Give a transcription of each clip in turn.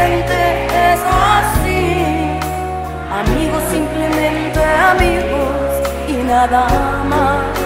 simplemente es así. Amigos, simplemente amigos y nada más.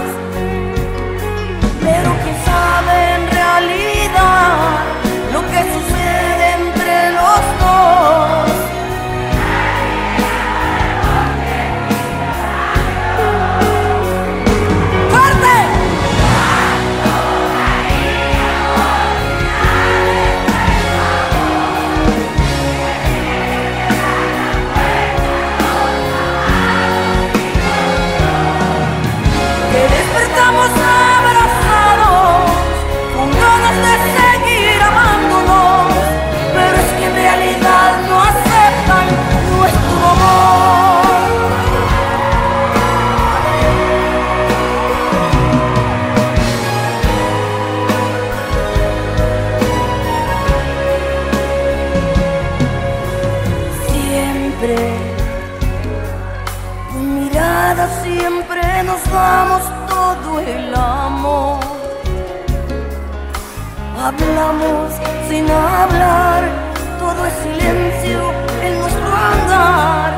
Mirada siempre nos damos todo el amor. Hablamos sin hablar, todo es silencio en nuestro andar.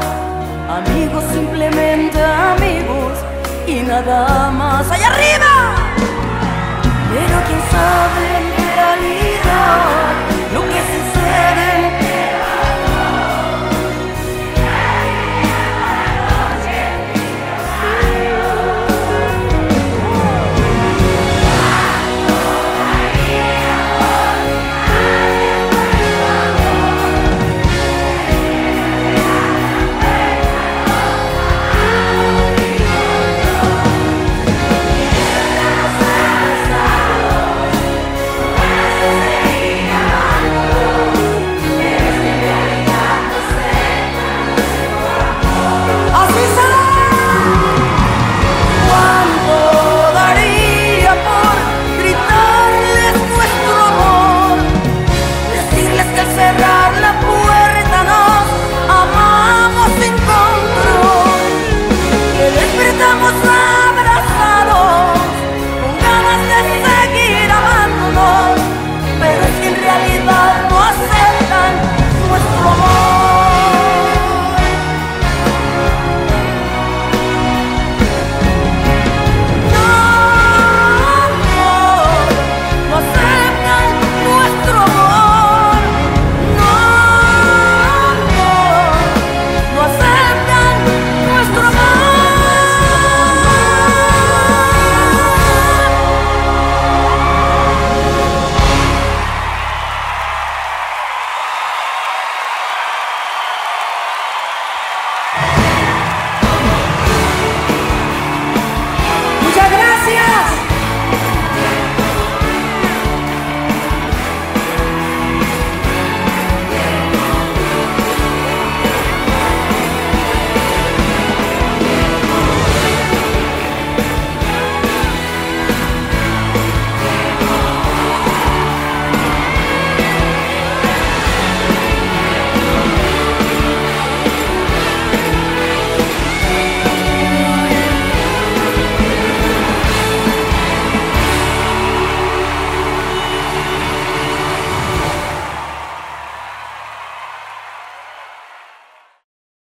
Amigos, simplemente amigos y nada más. ¡Allá arriba! Pero quién sabe